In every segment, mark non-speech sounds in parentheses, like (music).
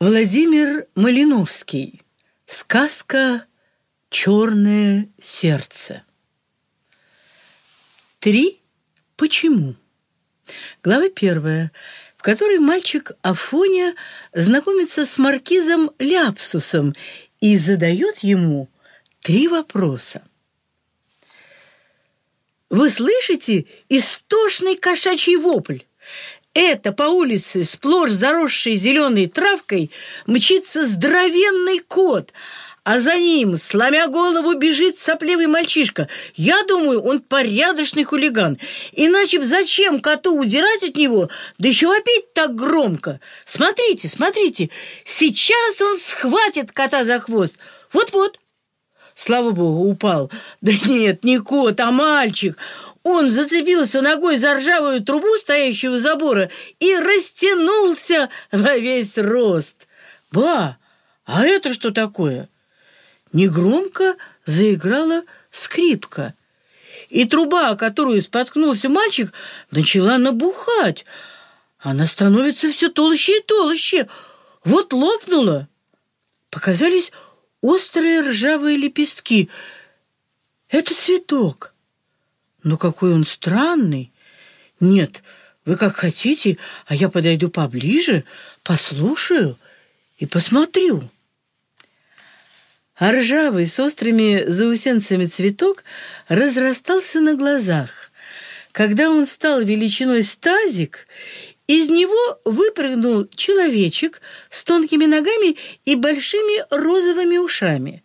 Владимир Малиновский. Сказка «Черное сердце». Три «Почему?» Глава первая, в которой мальчик Афоня знакомится с маркизом Ляпсусом и задает ему три вопроса. Вы слышите истошный кошачий вопль? Это по улице, сплошь заросшей зеленой травкой, мчится здоровенный кот, а за ним, сломя голову, бежит сопливый мальчишка. Я думаю, он порядочный хулиган. Иначе зачем коту удирать от него, да еще вопить так громко? Смотрите, смотрите, сейчас он схватит кота за хвост. Вот-вот. Слава богу, упал. Да нет, не кот, а мальчик. Он зацепился ногой за ржавую трубу, стоящую у забора, и растянулся во весь рост. «Ба, а это что такое?» Негромко заиграла скрипка, и труба, о которую споткнулся мальчик, начала набухать. Она становится все толще и толще. Вот лопнула. Показались острые ржавые лепестки. Это цветок. Но какой он странный! Нет, вы как хотите, а я подойду поближе, послушаю и посмотрю. А ржавый с острыми заусенцами цветок разрастался на глазах. Когда он стал величиной стазик, из него выпрыгнул человечек с тонкими ногами и большими розовыми ушами.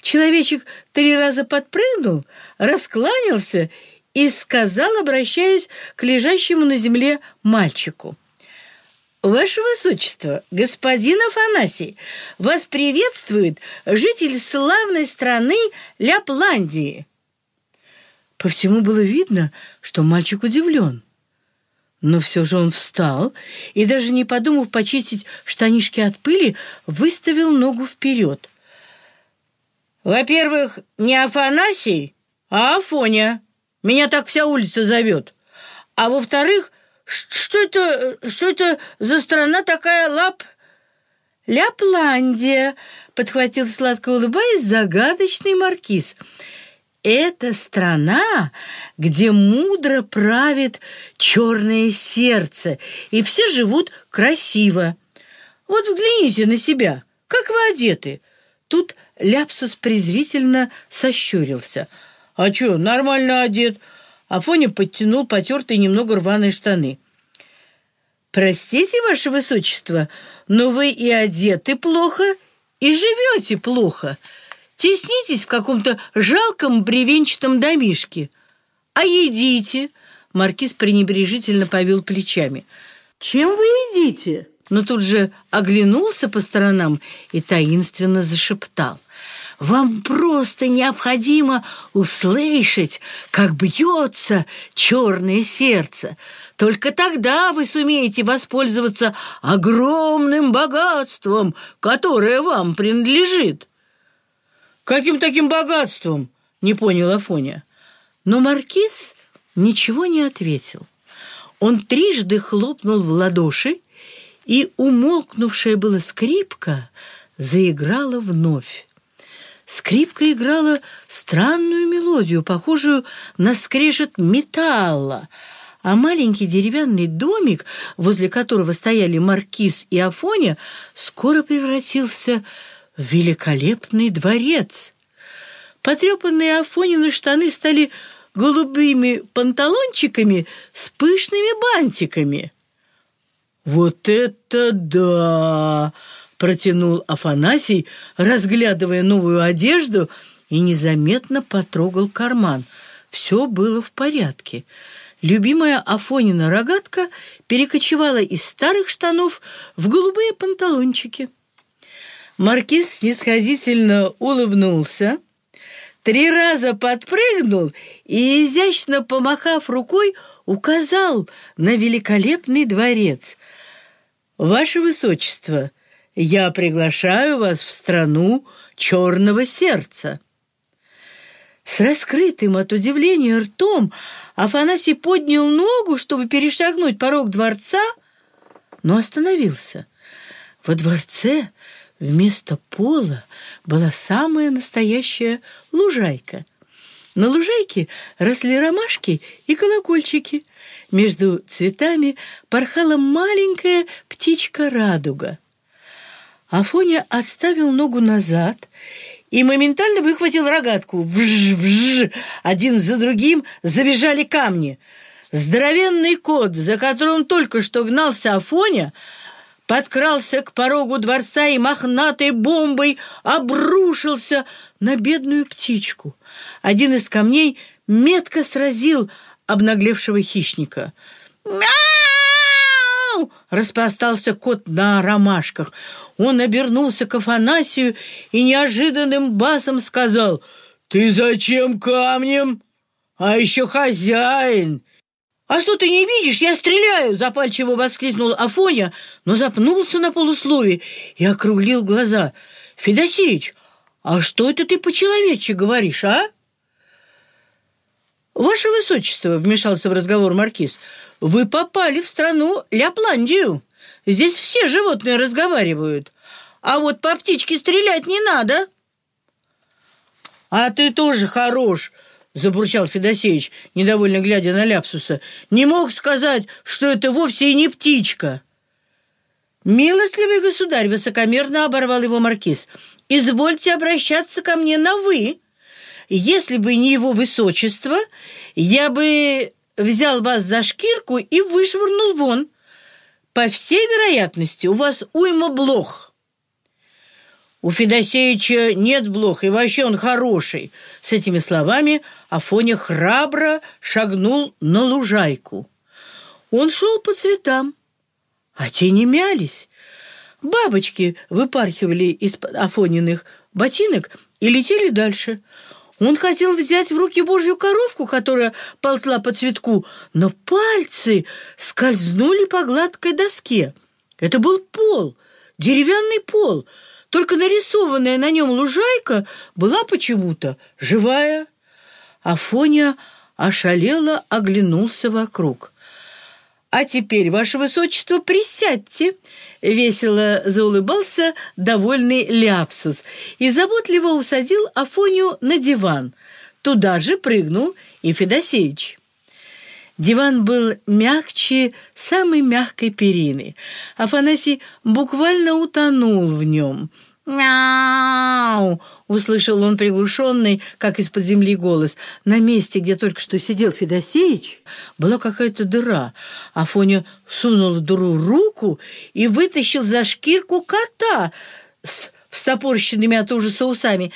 Человечек три раза подпрыгнул, раскланялся и сказал, обращаясь к лежащему на земле мальчику. «Ваше Высочество, господин Афанасий, вас приветствует житель славной страны Ляпландии». По всему было видно, что мальчик удивлен. Но все же он встал и, даже не подумав почистить штанишки от пыли, выставил ногу вперед. «Во-первых, не Афанасий, а Афоня», меня так вся улица зовет. А во-вторых, что это, что это за страна такая лап... «Ляпландия», — подхватил сладко улыбаясь загадочный маркиз. «Это страна, где мудро правит черное сердце, и все живут красиво. Вот взгляните на себя, как вы одеты». Тут Ляпсус презрительно сощурился — «А чё, нормально одет?» Афоня подтянул потертые немного рваные штаны. «Простите, ваше высочество, но вы и одеты плохо, и живете плохо. Теснитесь в каком-то жалком бревенчатом домишке. А едите?» Маркиз пренебрежительно повел плечами. «Чем вы едите?» Но тут же оглянулся по сторонам и таинственно зашептал. Вам просто необходимо услышать, как бьется черное сердце. Только тогда вы сумеете воспользоваться огромным богатством, которое вам принадлежит. «Каким таким богатством?» — не понял Афоня. Но Маркиз ничего не ответил. Он трижды хлопнул в ладоши, и умолкнувшая была скрипка заиграла вновь. Скрипка играла странную мелодию, похожую на скрежет металла, а маленький деревянный домик, возле которого стояли маркиз и Афоня, скоро превратился в великолепный дворец. Потрепанные Афонины штаны стали голубыми панталончиками с пышными бантиками. «Вот это да!» Протянул Афанасий, разглядывая новую одежду, и незаметно потрогал карман. Все было в порядке. Любимая Афонина рогатка перекочевала из старых штанов в голубые панталончики. Маркиз снисходительно улыбнулся, три раза подпрыгнул и, изящно помахав рукой, указал на великолепный дворец. «Ваше Высочество, я приглашаю вас в страну черного сердца». С раскрытым от удивления ртом Афанасий поднял ногу, чтобы перешагнуть порог дворца, но остановился. Во дворце вместо пола была самая настоящая лужайка. На лужайке росли ромашки и колокольчики. Между цветами порхала маленькая птичка-радуга. Афоня отставил ногу назад и моментально выхватил рогатку. Вж-вж! Один за другим завизжали камни. Здоровенный кот, за которым только что гнался Афоня, подкрался к порогу дворца и мохнатой бомбой обрушился на бедную птичку. Один из камней метко сразил обнаглевшего хищника. «Мяу!» — распластался кот на ромашках. Он обернулся к Афанасию и неожиданным басом сказал «Ты зачем камнем? А еще хозяин!» «А что ты не видишь? Я стреляю!» — запальчиво воскликнул Афоня, но запнулся на полуслове и округлил глаза. «Федосеич, а что это ты по-человечьи говоришь, а?» «Ваше Высочество», — вмешался в разговор Маркиз, — «вы попали в страну Ляпландию. Здесь все животные разговаривают, а вот по птичке стрелять не надо». «А ты тоже хорош», — забурчал Федосеевич, недовольно глядя на Ляпсуса. «Не мог сказать, что это вовсе и не птичка». «Милостливый государь!» — высокомерно оборвал его маркиз. «Извольте обращаться ко мне на «вы». Если бы не его высочество, я бы взял вас за шкирку и вышвырнул вон. По всей вероятности, у вас уйма блох». «У Федосеевича нет блох, и вообще он хороший». С этими словами Афоня храбро шагнул на лужайку. Он шел по цветам, а те не мялись. Бабочки выпархивали из Афониных ботинок и летели дальше. Он хотел взять в руки божью коровку, которая ползла по цветку, но пальцы скользнули по гладкой доске. Это был пол, деревянный пол, только нарисованная на нем лужайка была почему-то живая. Афоня ошалело оглянулся вокруг. «А теперь, ваше высочество, присядьте!» — весело заулыбался довольный Ляпсус и заботливо усадил Афонию на диван. Туда же прыгнул и Федосеевич. Диван был мягче самой мягкой перины. Афанасий буквально утонул в нем. «Мяу!» Услышал он приглушенный, как из-под земли голос. На месте, где только что сидел Федосеич, была какая-то дыра. Афоня сунул в дыру руку и вытащил за шкирку кота с встопорщенными от ужаса усами.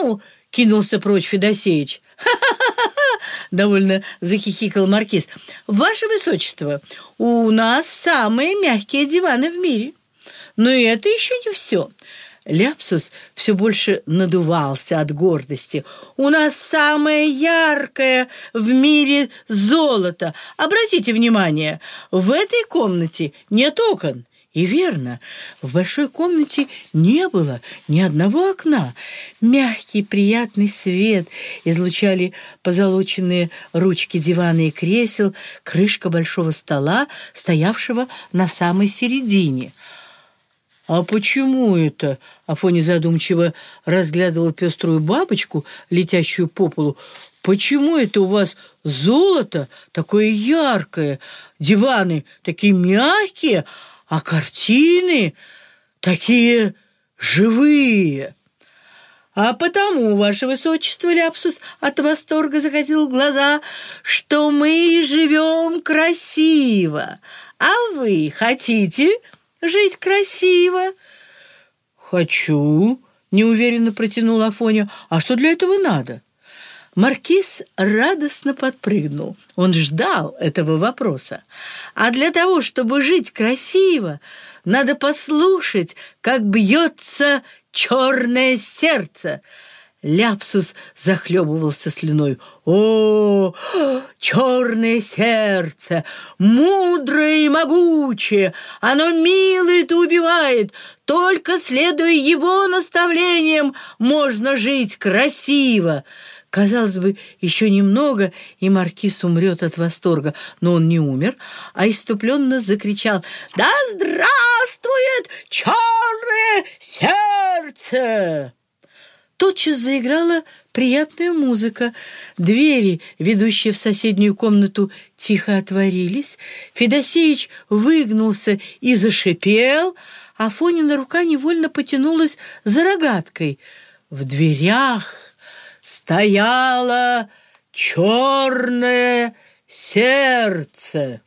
«Мяу!» — кинулся прочь Федосеич. «Ха-ха-ха!» — довольно захихикал маркиз. «Ваше Высочество, у нас самые мягкие диваны в мире. Но это еще не все. Ляпсус все больше надувался от гордости. «У нас самое яркое в мире золото. Обратите внимание, в этой комнате нет окон». И верно, в большой комнате не было ни одного окна. Мягкий, приятный свет излучали позолоченные ручки дивана и кресел, крышка большого стола, стоявшего на самой середине – «А почему это?» — Афоня задумчиво разглядывал пеструю бабочку, летящую по полу. «Почему это у вас золото такое яркое, диваны такие мягкие, а картины такие живые?» «А потому, ваше высочество, Ляпсус от восторга закатил глаза, что мы живем красиво. А вы хотите жить красиво». «Хочу», — неуверенно протянул Афоня. «А что для этого надо?» Маркиз радостно подпрыгнул. Он ждал этого вопроса. А для того, чтобы жить красиво, надо послушать, как бьется черное сердце — Ляпсус захлебывался слюной. «О, черное сердце! Мудрое и могучее! Оно милует и убивает! Только следуя его наставлениям можно жить красиво! Казалось бы, еще немного, и маркиз умрет от восторга, но он не умер, а иступленно закричал «Да здравствует черное сердце!» Тотчас заиграла приятная музыка. Двери, ведущие в соседнюю комнату, тихо отворились. Федосеич выгнулся и зашипел, а Фонина рука невольно потянулась за рогаткой. В дверях стояло черное сердце.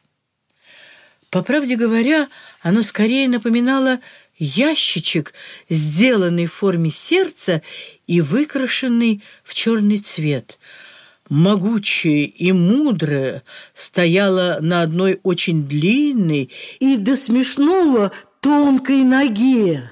По правде говоря, оно скорее напоминало ящичек, сделанный в форме сердца и выкрашенный в черный цвет. Могучая и мудрая стояла на одной очень длинной и до смешного тонкой ноге.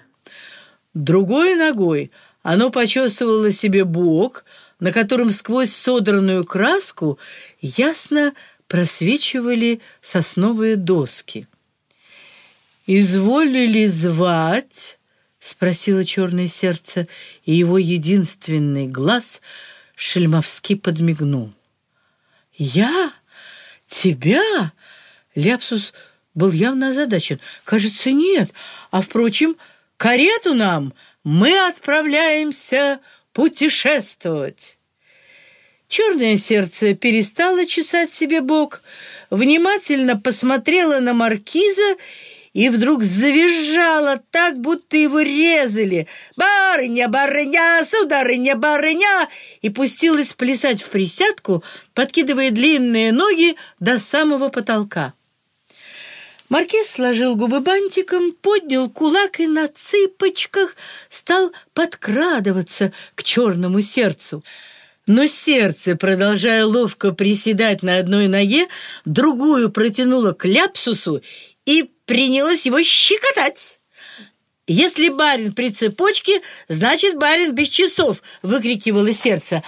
Другой ногой оно почесывало себе бок, на котором сквозь содранную краску ясно просвечивали сосновые доски. «Изволили звать?» — спросило черное сердце, и его единственный глаз шельмовски подмигнул. «Я? Тебя?» Ляпсус был явно озадачен. «Кажется, нет. А, впрочем, карету нам мы отправляемся путешествовать». Черное сердце перестало чесать себе бок, внимательно посмотрело на маркиза и вдруг завизжала так, будто его резали. «Барыня, барыня, сударыня, барыня!» и пустилась плясать в присядку, подкидывая длинные ноги до самого потолка. Маркиз сложил губы бантиком, поднял кулак и на цыпочках стал подкрадываться к черному сердцу. Но сердце, продолжая ловко приседать на одной ноге, другую протянуло к ляпсусу и принялась его щекотать. «Если барин при цепочке, значит, барин без часов!» — выкрикивало сердце.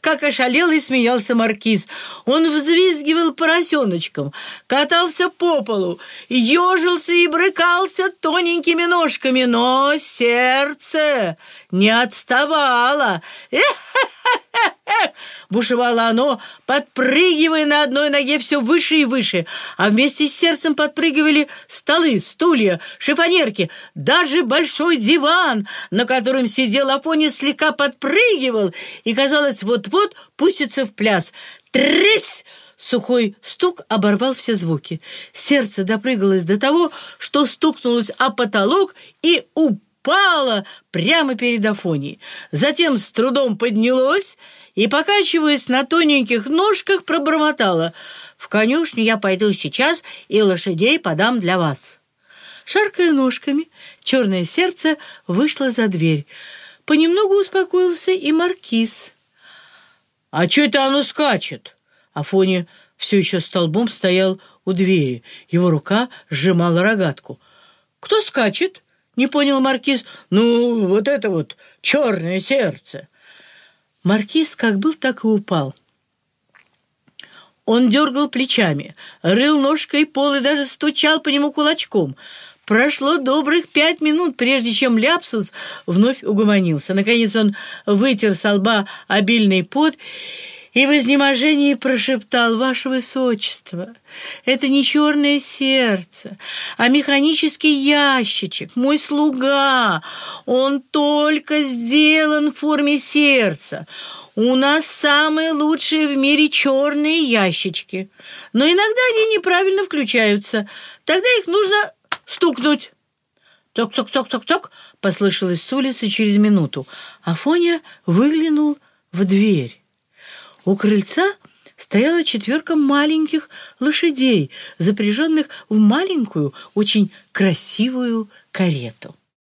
Как ошалел и смеялся маркиз. Он взвизгивал поросеночком, катался по полу, ежился и брыкался тоненькими ножками, но сердце не отставало. «Эх-эх-эх-эх!» (laughs) Бушевало оно, подпрыгивая на одной ноге все выше и выше, а вместе с сердцем подпрыгивали столы, стулья, шифонерки, даже большой диван, на котором сидел Афоня, слегка подпрыгивал и, казалось, вот-вот пустится в пляс. «Трысь!» Сухой стук оборвал все звуки. Сердце допрыгалось до того, что стукнулось о потолок и упало упала прямо перед Афонией. Затем с трудом поднялось и, покачиваясь на тоненьких ножках, пробормотала. «В конюшню я пойду сейчас и лошадей подам для вас». Шаркая ножками, черное сердце вышло за дверь. Понемногу успокоился и маркиз. «А что это оно скачет?» Афоня все еще столбом стоял у двери. Его рука сжимала рогатку. «Кто скачет?» Не понял маркиз. Ну, вот это вот черное сердце. Маркиз как был, так и упал. Он дергал плечами, рыл ножкой пол и даже стучал по нему кулачком. Прошло добрых пять минут, прежде чем Ляпсус вновь угомонился. Наконец он вытер со лба обильный пот и в изнеможении прошептал «Ваше Высочество, это не черное сердце, а механический ящичек, мой слуга, он только сделан в форме сердца». У нас самые лучшие в мире черные ящички. Но иногда они неправильно включаются. Тогда их нужно стукнуть. Ток-ток-ток-ток-ток послышалось с улицы через минуту. Афоня выглянул в дверь. У крыльца стояла четверка маленьких лошадей, запряженных в маленькую, очень красивую карету.